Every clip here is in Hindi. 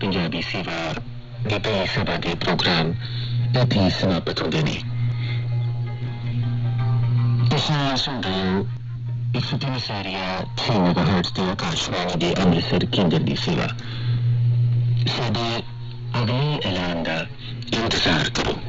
ਪੰਜਾਬੀ ਸੇਵਾ ਦੇ ਪਈ ਸਭਾ ਦੇ ਪ੍ਰੋਗਰਾਮ ਇੱਥੇ ਸਮਾਪਤ ਹੁੰਦੇ ਨੇ ਤੁਸੀਂ ਸੁਣ ਰਹੇ ਹੋ ਇੱਕ ਸੌ ਤਿੰਨ ਸਾਰੀਆ 6 ਮੈਗਾਹਰਟਜ਼ ਤੇ ਆਕਾਸ਼ਵਾਣੀ ਦੇ ਅੰਮ੍ਰਿਤਸਰ ਕੇਂਦਰ ਦੀ ਸੇਵਾ ਸਾਡੇ ਅਗਲੇ ਐਲਾਨ ਦਾ ਇੰਤਜ਼ਾਰ ਕਰੋ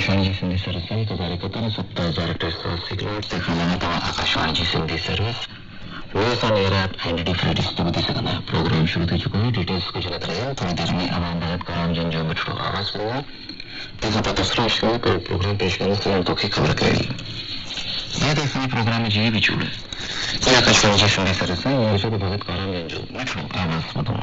आकाशवाणीची सिंधी सर्व्हिस आहे तो कार्यकर्ता सत्ता हज़ार अठ्ठावीस सिक्रेट से। खाना तव्हां Akashvani Sindhi service rose on air app and D free dish ॿुधी सघंदा प्रोग्राम शुरू थी चुको आहे डिटेल्स कुझु नथा रहनि थोरी देरि में आवाम भगत कराम जन जो मिठड़ो आवाज़ ॿुधो तंहिंखां पोइ तस्रो शुरू कयो प्रोग्राम पेश कंदुसि त तोखे ख़बर कहिड़ी ये तो इसमें प्रोग्राम में जी भी चूड़ ये आकाशवाणी जी सिंधी सर्विस है ये जो भगत कराम जन जो मिठड़ो आवाज़ ॿुधो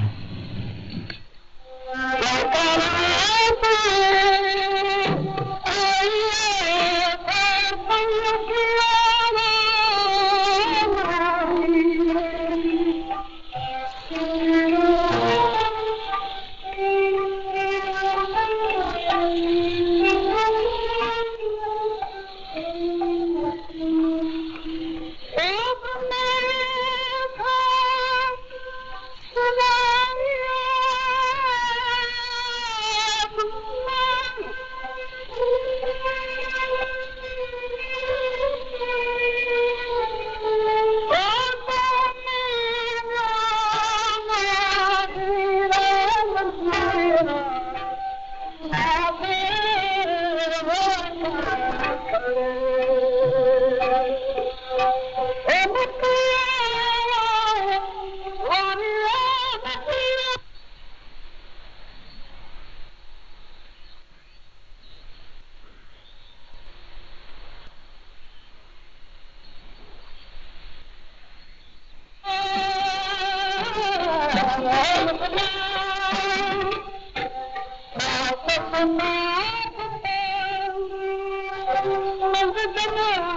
Thank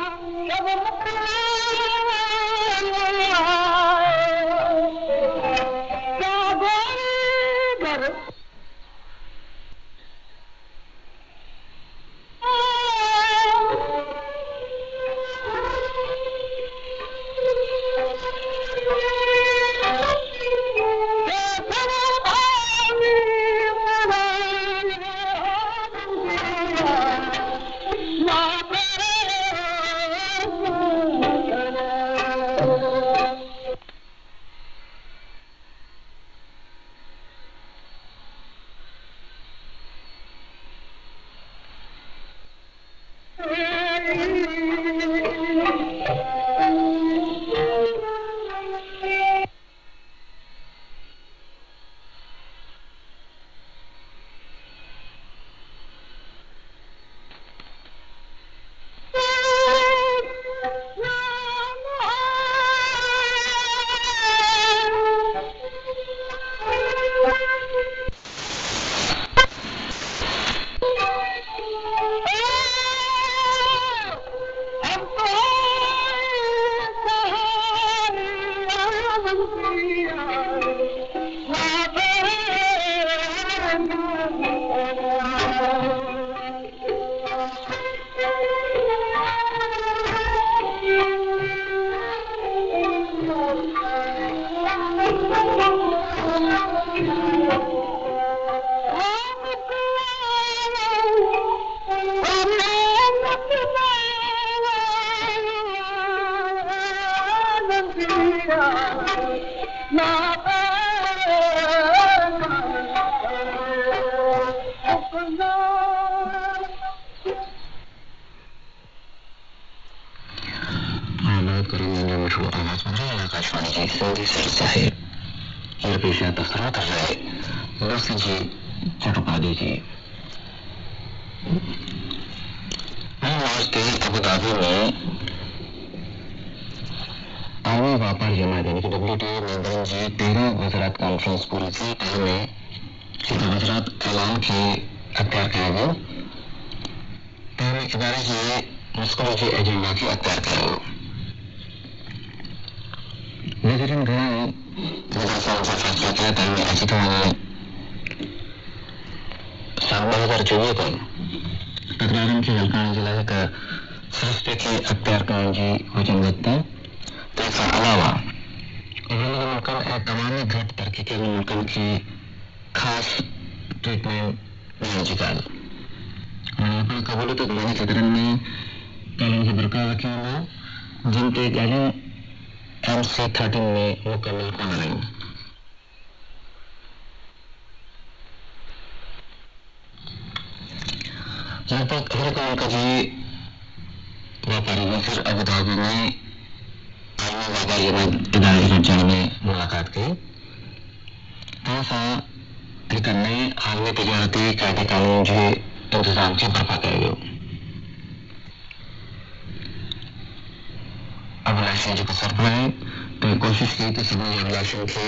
you. Akashvani ji Sindhi sir साहिब और पेश है तफसरा कर रहे नर्स जी चटोपाध्याय जी नमस्ते अबू धाबी में आर्मी व्यापार जमा यानी कि डब्ल्यू टी लंदन जी तेरह गुजरात कॉन्फ्रेंस पूरी थी जिसमें गुजरात ऐलान के अख्तियार तहमे इदारे के मुस्कुल के एजेंडा के अख्तियार किया गया नजरिन घणा मुदाफ़ा फैसला किया तहमे अची थो वञे साल ॿ हज़ार चोवीह ताईं तकरारनि खे हल करण जे लाइ हिकु सिरिश्ते खे अख्तियार करण जी वचनबद्धता तंहिंखां अलावा उन्हनि मुल्कनि ऐं तमामु घटि तरक़ी कयल मुल्कनि खे ख़ासि ट्रीटमेंट हाणे पाण क़बूल त घणनि सदरनि में ॻाल्हियुनि खे बरक़रार रखियो वेंदो जिन ते ॻाल्हियूं एम सी थर्टीन में मुकमल कोन रहियूं लगभग हर काम का जी व्यापारी वज़ीर अबू धाबी में आलमी व्यापारी इदारे रचण में मुलाकात की। हिकु नए आलमी तिजारती कायदे जे, इंतज़ाम खे बर्पा कयो वियो अभिलाषियुनि जेको सरबराह त कोशिशि कई त सभिनी अभिलाषियुनि खे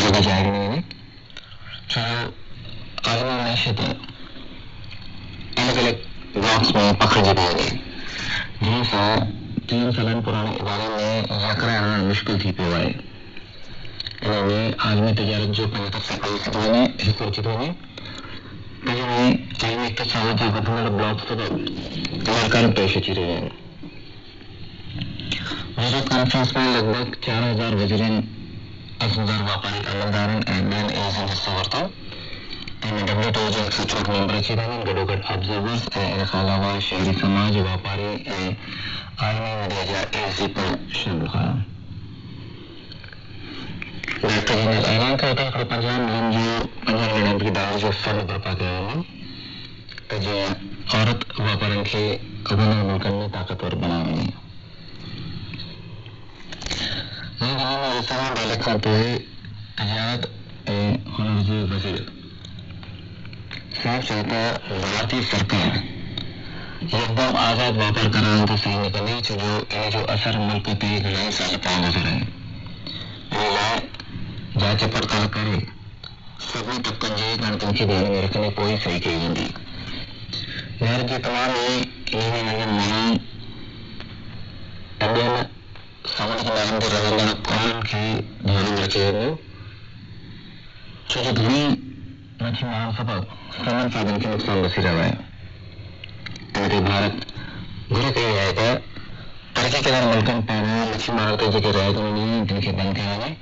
जॻह ॼाए ॾिनी वञे छो आलमी मैशियत अलग अलग ब्लॉक्स में पखिड़िजी पई वञे जंहिं सां टीह सालनि पुराणे इदारे में यकरा आणणु मुश्किल थी पियो आहे इन में आलमी तजारत जो पंज तरफ़ कई थी वञे हिसो अची थो वञे तंहिं में आलमी इक़्तिसाद जे वधंदड़ ब्लॉक्स त इलाइक़नि पेश अची रहिया वज़ीर कॉन्फ्रेंस में लॻभॻि चारि हज़ार वज़ीरनि असमदार वापारी अमलदारनि ऐं ॿियनि एज़नि हिसो वरितो डब्ल्यू टी जे हिकु सौ मेंबर अची रहिया आहिनि ऑब्ज़र्वर्स इन अलावा शहरी समाज वापारी ऐं आलमी मीडिया जा एज़ी पिणु शामिल हुआ डायरेक्टर जनरल ऐलान कयो त हिकिड़ो पंजाह मिलियन जो पंजाह मिलियन की दाल जो फंड बर्पा कयो त जीअं औरत वापारनि खे वॾनि मुल्कनि में ताक़तवर बणायो ऐं हुनर जे वज़ीर साफ़ चयो त भारतीय सरकार यकदम आज़ाद वापार कराइण ते सही निकिरंदी छो जो इन जो असर मुल्क ते घणा साल ताईं नज़र लाइ जाँच पड़ताल करे सभिनी तबक़नि जे ॻणितियुनि खे ध्यान में रखंदे पोइ सही कई वेंदी भारत जे तमामु ई नंढनि नंढनि माण्हुनि ऐं ॿियनि सावण किनारनि ते रहंदड़ क़ौमुनि खे ध्यान में वेंदो छो जो घणी मच्छी मारण सबबि समन साधन खे नुक़सान रहियो आहे इन ते भारत घुर कई आहे त तरक़ी कयल मुल्कनि पारां मच्छी मारण ते जेके रिआयतूं ॾिनियूं आहिनि तिन खे बंदि कया वञनि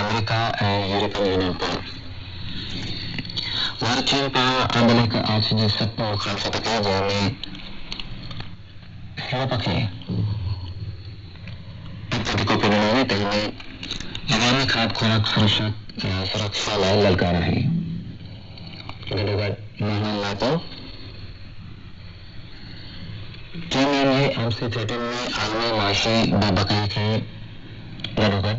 अमेरिका ऐं यूरोपियन यूनियन पारां भारत चीन पारां आंदोलन हिकु आछ जी सख़्त मुखालफ़त कई जंहिंमें हिन खे ॾिनो वञे तंहिंमें अवामी खाद्य खुराक सुरक्षा सुरक्षा लाइ ललकार चीन जे एम में आलमी माशी बेबकाई खे गॾोगॾु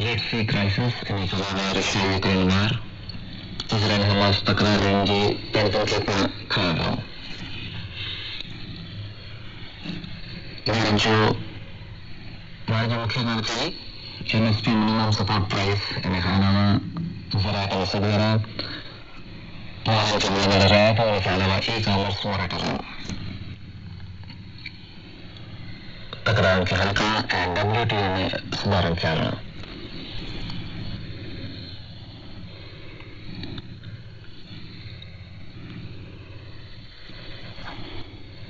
red sea crisis Russia Ukraine war Israel Hamas तकरारनि जी पिणतुनि खे पिणु खयो वियो जो इन खां अलावा ज़रात औसत ज़रात मुआवज़े के मिलने रियायत और इसके अलावा ई कॉमर्स मोरेटोरियम तकरार के हल्का ऐं डब्ल्यूटीओ में सुधारण खे आणणु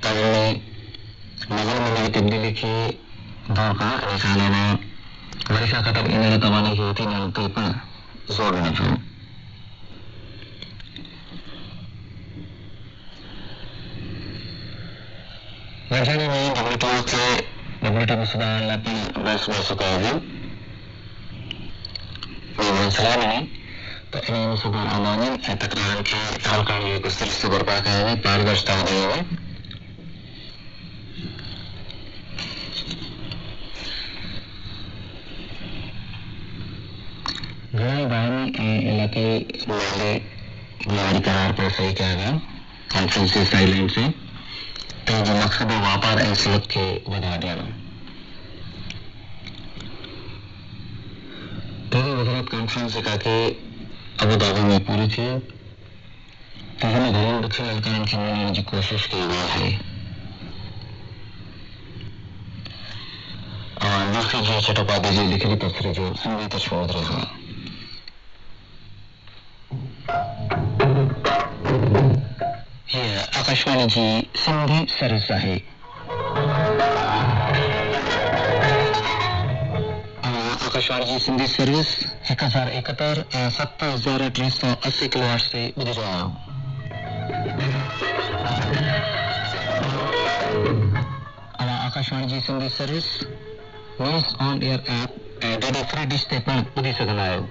कानून में नज़र में नई तब्दीली खे दौर करणु इन खां अलावा वर्षा ख़तम ईंदड़ तवानी खे यकीननि ते पिणु ज़ोर ॾिनो पियो रजनी में डब्ल्यूटीओ खे डब्ल्यूटीओ में सुधारण लाइ पिणु बहस महसूस कयो वियो उन्हनि सलाह ॾिनी त इन में सुधार आंदा वञनि ऐं तकरारनि खे हल करण जो हिकु सिलसिलो बर्पा कयो वञे पारदर्शिता वधाई वञे वाकई माले बुनियादी करार पर सही किया गया कॉन्फ्रेंस से। तो जो मकसद है, व्यापार ऐं सिलत खे वधा ॾियणु पहिरीं वज़ारत कॉन्फ्रेंस जेका की अबू धाबी में पूरी थी तो त हिन घणनि ॾुखियनि हलकनि खे मञण जी कोशिशि कई वई आहे यूसी जी चट्टोपाध्याय जी लिखित तस्वीर जो सिंधी तस्वीर रहा आकाशवाणी जी सिंधी सर्विस आहे. आकाशवाणी जी सिंधी सर्विस हिकु हज़ार एकहतरि ऐं सत हज़ार टे सौ असी किलो वाट्स ते ॿुधी रहिया आहियो आकाशवाणी जी Sindhi service news on air app ऐं डी फ्री डिश ते पिणु ॿुधी सघंदा आहियो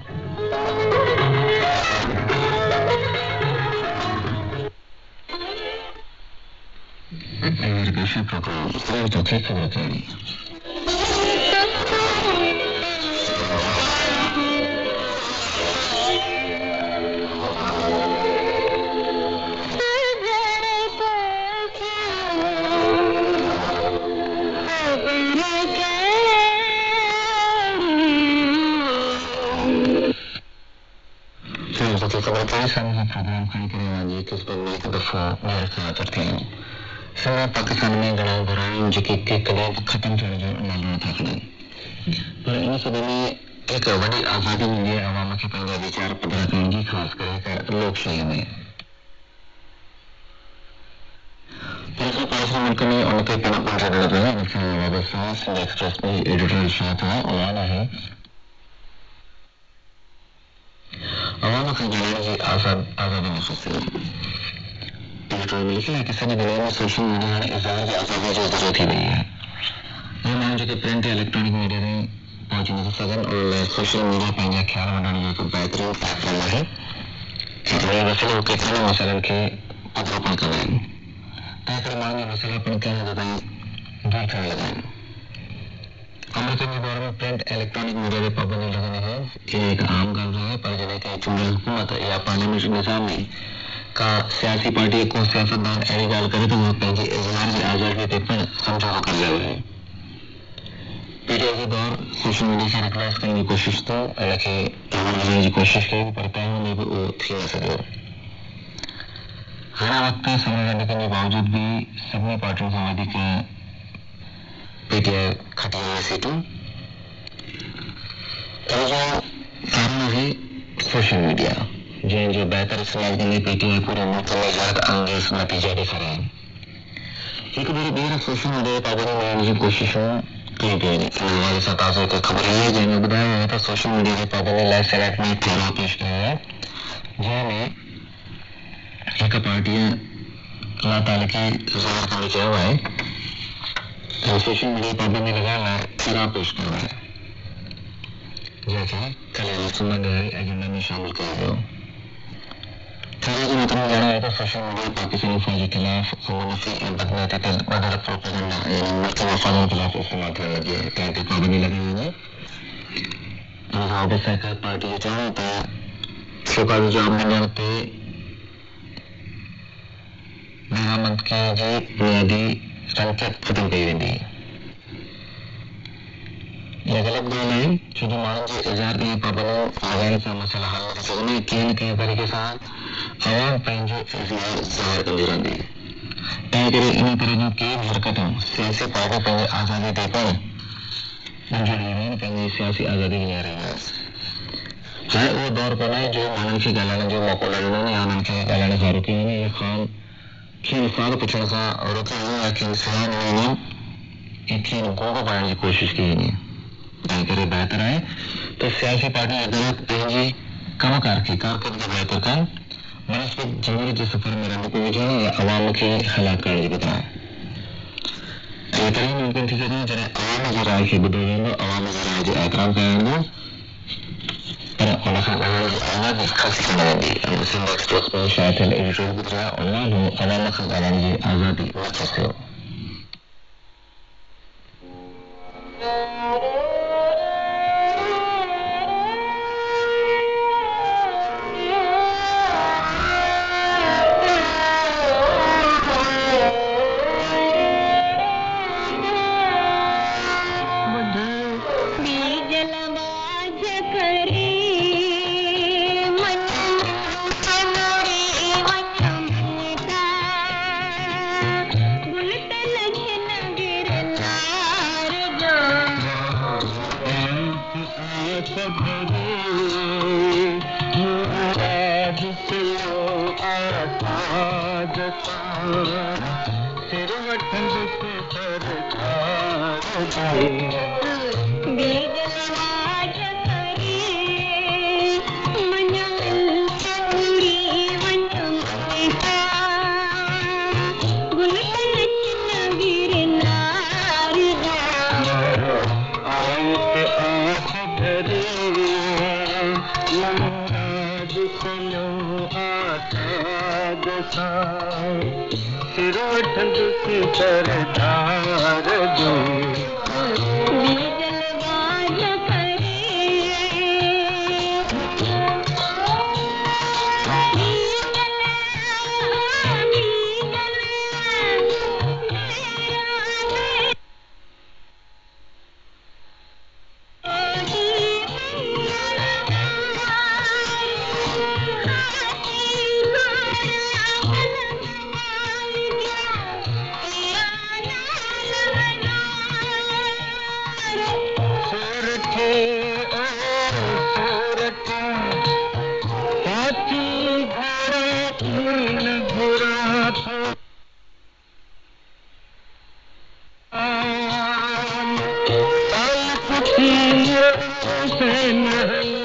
మీరు వేసే ప్రకారం వారు తగ్గిపోతారు Thank you. समय पाकिस्तान में घणा घणा जेके कॾहिं ख़तमु थियण जो नालो नथा खणनि पर इन सभ में हिकु वॾी आज़ादी मिली आहे अवाम खे पंहिंजा वीचार पधरा करण जी ख़ासि करे हिकु लोकशाहीअ में। पर असां पाड़ोसी मुल्क में उनखे पिणु पंहिंजा ॾियणु पियो मूंखे वाबस्तु सिंध एक्सप्रेस में एडिटोरियल शाह आहे उन्वान आहे अवाम खां ॻाल्हाइण जी आज़ाद आज़ादी महसूसु थियो पेट्रोल मिली है कि सभी दुनिया में सोशल मीडिया इजहार की आज़ादी जो ज़रूरत ही नहीं है। ये माण्हू जेके प्रिंट इलेक्ट्रॉनिक मीडिया में पहुची नथा सघनि और सोशल मीडिया पंहिंजा ख्याल वठण जो हिकु बहितरीनु प्लेटफॉर्म आहे ऐं वसीलो केतिरनि मसइलनि खे पधरोपण कंदा आहिनि तंहिं करे माण्हुनि जा मसइला पिणु कंहिं हद ताईं दूर थियण लॻा आहिनि जे में प्रिंट इलेक्ट्रॉनिक मीडिया ते पाबंदी लॻंदी है ये एक आम ॻाल्हि रही पर जॾहिं कंहिं चूंडियल हुकूमत या पार्लियामेंट निज़ाम में का सियासी पार्टी को सियासतदान अहिड़ी ॻाल्हि करे थो उहो पंहिंजी इज़हार जी आज़ादी ते पिणु समझौतो करे रहियो आहे पीटीआई जो दौर सोशल मीडिया खे रिप्लेस करण जी कोशिशि थो हिन खे विझण जी कोशिशि कई पर तंहिं में बि उहो थी न सघियो घणा वक़्त समय गंढकनि जे बावजूद बि सभिनी पार्टियुनि खां वधीक पीटीआई खटी वई सीटूं इन जो कारण आहे सोशल मीडिया। जंहिंजो बहितर इस्तेमालु कंदे पीटीआई पूरे मुल्क में ज़्यादा अंगेज़ नतीजा ॾेखारिया आहिनि हिकु भेरो ॿीहर सोशल मीडिया ते पाबंदी लॻाइण जी कोशिशूं कई पियूं आहिनि इन हवाले सां ताज़ो हिकु ख़बर आहे जंहिंमें ॿुधायो वियो त सोशल मीडिया ते पाबंदी लाइ सेनेट में एक ठहराव पेश किया है कयो आहे जंहिंमें हिकु पार्टीअ लातालकी ज़ाहिर करणु चयो आहे त सोशल मीडिया पाबंदी लॻाइण लाइ ठहराव पेश कयो आहे जंहिंखे कल सुम्हण एजेंडा में शामिल कयो वियो Terrorism terenggalai social media Pakistan फौज के खिलाफ मुनफी बदनाती बदल प्रोपेगेंडा यानी मुल्क वफादों के खिलाफ इस्तेमाल करने लगे कहते पाबंदी लगी हुई है और वापस सरकार पार्टी जो चाहे तो सरकार जवाब मिलने पे बरामद की जी बुनियादी संकेत खत्म कई वेंदी इहा ग़लति ॻाल्हि आहे छो जो माण्हुनि जे इज़हार ते पाबंदियूं लॻाइण सां मसइला हल नथी सघनि कंहिं न कंहिं तरीक़े सां आवाम पंहिंजो इज़हार ज़ाहिर कंदी रहंदी तंहिं करे इन तरह के हरकतूं, सियासी पार्टियूं पंहिंजी आज़ादी मंज़ूर आहिनि पंहिंजी सियासी आज़ादी ॾियारे रहिया हाणे उहो दौरु कोन्हे जो माण्हुनि खे ॻाल्हाइण जो मौक़ो न ॾिनो या हुननि खे ॻाल्हाइण खां रोकी वञे या ख़ान खेनि सुवाल पुछण खां रोके या सलाह ॾिनी वञे या खेनि गोग पाइण जी कोशिशि कई वञे तंहिं करे बहितर आहे त सियासी पार्टियूं अदालत पंहिंजी कमकार खे कारकर्दगी बहितर कनि मनस्बत जमहूरियत जे सफ़र में रंग पियो विझणु या अवाम खे हलाक करण जी ऐं तॾहिं मुमकिन थी सघे जॾहिं अवाम जी राय खे ॿुधो वेंदो अवाम जी राय जो एतिराम कयो वेंदो पर हुन खां ॻाल्हाइण जी आज़ादी ख़ासि थी वेंदी ऐं सिंध एक्सप्रेस में शायदि थियल एडिटोरियल ॿुधाया उनवान हो, अवाम खां ॻाल्हाइण जी आज़ादी न थियो सा सिरा ठंड की तरह धार दूँ तीन हुसैन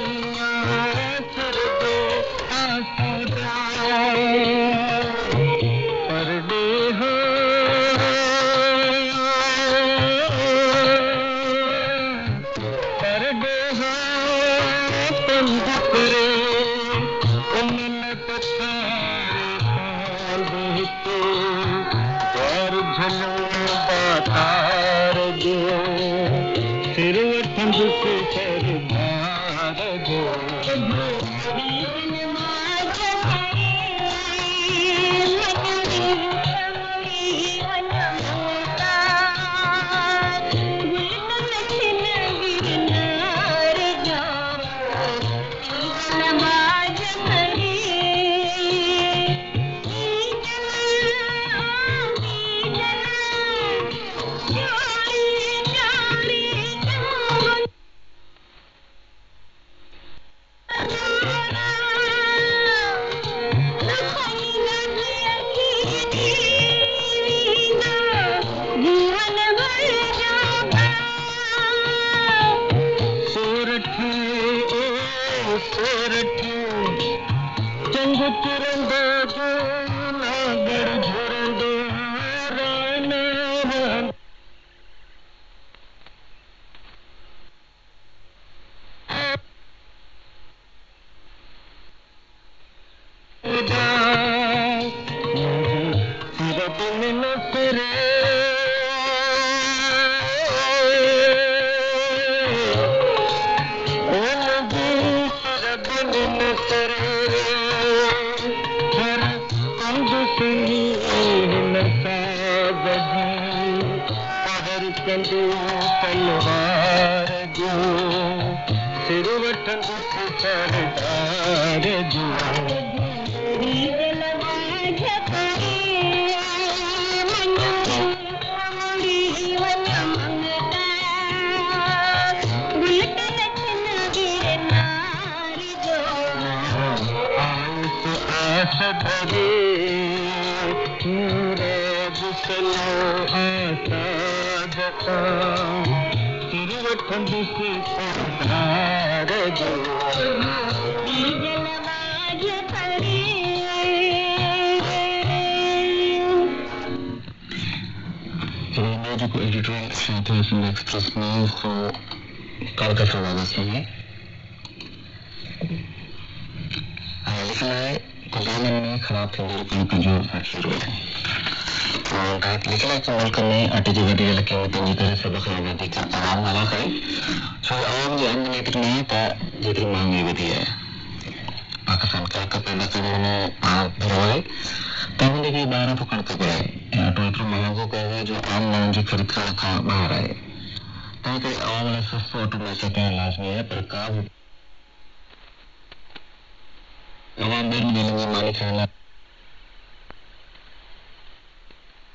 திருவட்டன் தாரே ஜுவா सलो आता खंड से संहार दो एक्सप्रेस में इसको कलकत्ता वापस में लिखा है गोदाम में खराब थे का जो एक्सप्रेस है лекалайт welcome අටජිවරිය ලකින් තනිකර සබකරවදී කතාව වලකයි සෝම් යන්නේ පිටනේ තා ජිතිමන් වේවිය पाकिस्तान का कपड़ा करने धरवाए तब देखिए बारह पकड़ के गए ट्विटर महा को कह गए जो आम लोगों की खरीद का रखा बाहर आए तब कहीं आवाम वाले सस्त ऑटो में सकते हैं लाजमी है पर काबू आवाम बेल मिलेंगे मानी करना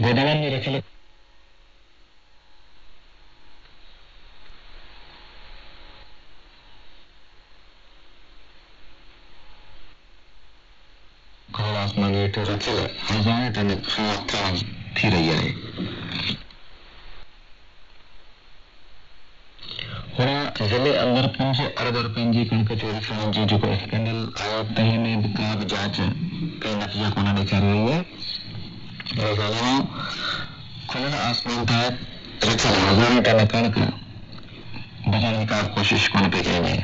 ගොඩගන්න රැකල කාලාස්මගේට රැකල හසානටන කාත්තාම් තිරයයි थोड़ा ज़िले अंदर पंज, अरब रुपयनि जी कणिक चोरी थियण जो जेको स्कैंडल आया तंहिं में बि का बि जाँच कई नतीजा कोन ॾेखारी वई आहे खुलन आसमान था रखियल हज़ार टन कणिक बचण जी का कोशिश कोन पई कई वञे।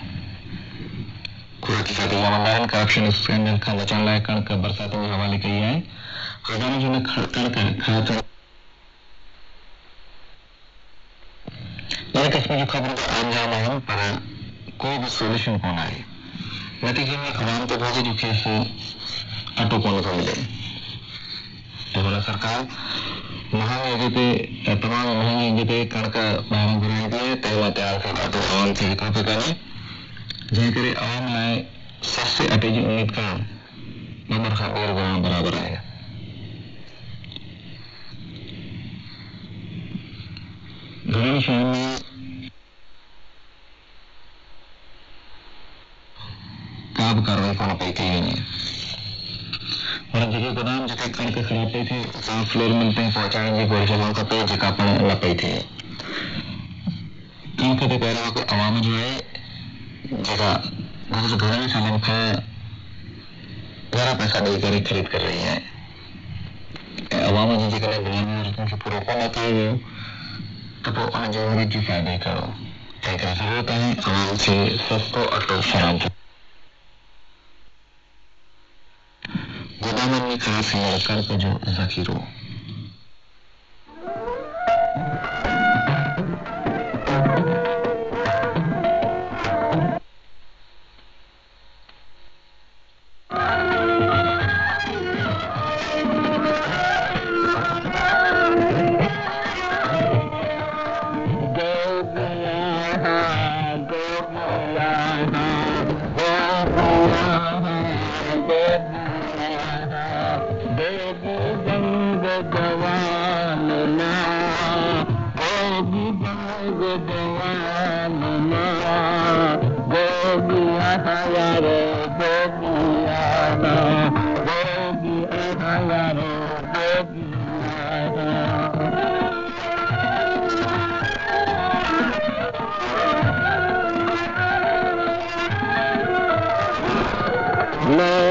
खुराकी खाते जा मंदा आहिनि करप्शन स्कैंडल खां बचण लाइ कणिक बरसाति में हवाले कही है हज़ारों जो न कणिक खां किस्म की खबरों का अंजाम है पर कोई भी सोल्यूशन कौन आए नतीजे में आवाम को बहुत से अटो कौन को मिले। तो सरकार महामारी पे तमाम महँगी पे कणक ॿाहिरां घुराईंदी आहे तंहिं तयार थियल अटो आवाम खे विकिरो पियो करे जंहिं करे आवाम लाइ सस्ते अटे जी उमेद करणु नंबर खां ॾेढ गुणा बराबरि आहे घणनि शहरनि में का कार्रवाई कोन पई कई वञे पर जेके गोदाम जेके कणिक ख़राब पई थिए उतां फ्लोर मिल ताईं पहुचाइण जी कोशिश हुअणु खपे जेका पण न पई थिए कणिक ते पहिरियों हिकु अवाम जो आहे जेका गुज़िर घणनि सालनि खां घणा पैसा ॾेई करे ख़रीद करे रही आहे ऐं अवाम जी जेकॾहिं बुनियादी ज़रूरतुनि खे पूरो कोन कयो वियो त पोइ उनजो वरी जी कयो तंहिं ज़रूरत आहे अवाम खे सस्तो अटो फराहम गोदामनि में ख़राब थियल कणिक जो ज़ख़ीरो। No.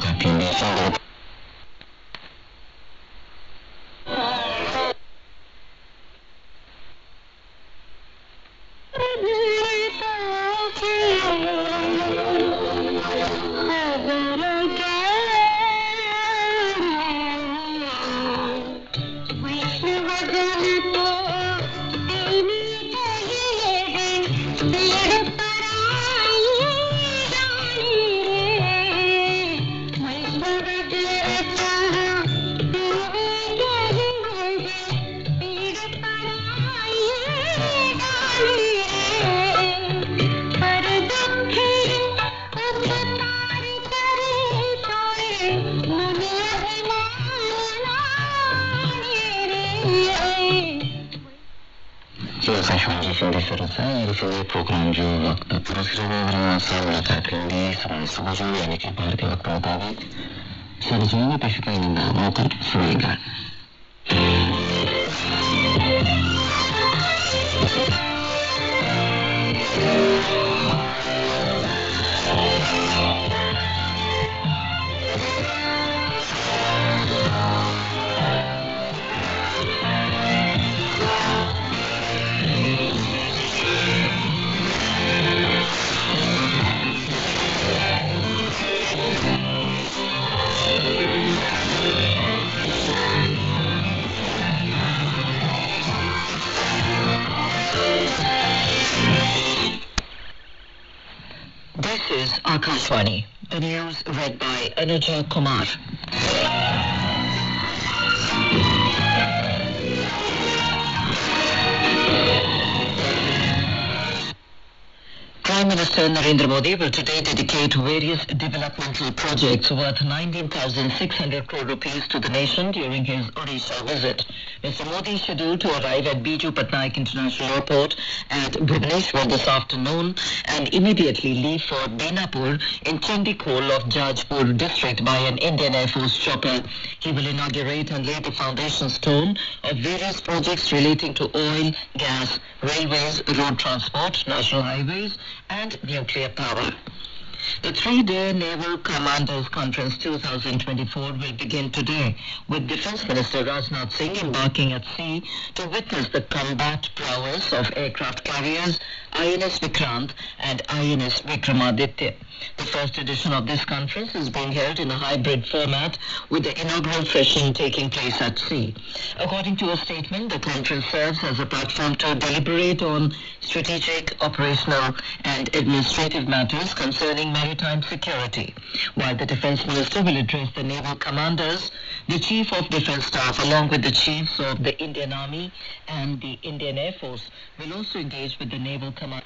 的，比如像这。जो वक्त पुरस्कार मुलाकात करेंगे सुबह जो यानी कि भारतीय वक्त मुताबिक सरजुमा पशुपालन मौकर सुनेगा Akashwani. By Anuja Kumar. Prime Minister Narendra Modi will today dedicate various developmental projects worth 19,600 crore rupees to the nation during his Odisha visit. Mr. Modi is scheduled to arrive at Biju Patnaik International Airport at Bhubaneswar this afternoon and immediately leave for Benapur in Chandikol of Jajpur district by an Indian Air Force chopper. He will inaugurate and lay the foundation stone of various projects relating to oil, gas, railways, road transport, national highways and nuclear power. The three-day Naval Commanders Conference 2024 will begin today with Defence Minister Rajnath Singh embarking at sea to witness the combat prowess of aircraft carriers INS Vikrant and INS Vikramaditya. The first edition of this conference is being held in a hybrid format with the inaugural session taking place at sea. According to a statement, the conference serves as a platform to deliberate on strategic, operational and administrative matters concerning maritime security. While the Defence Minister will address the naval commanders, the Chief of Defence Staff along with the chiefs of the Indian Army and the Indian Air Force will also engage with the naval command.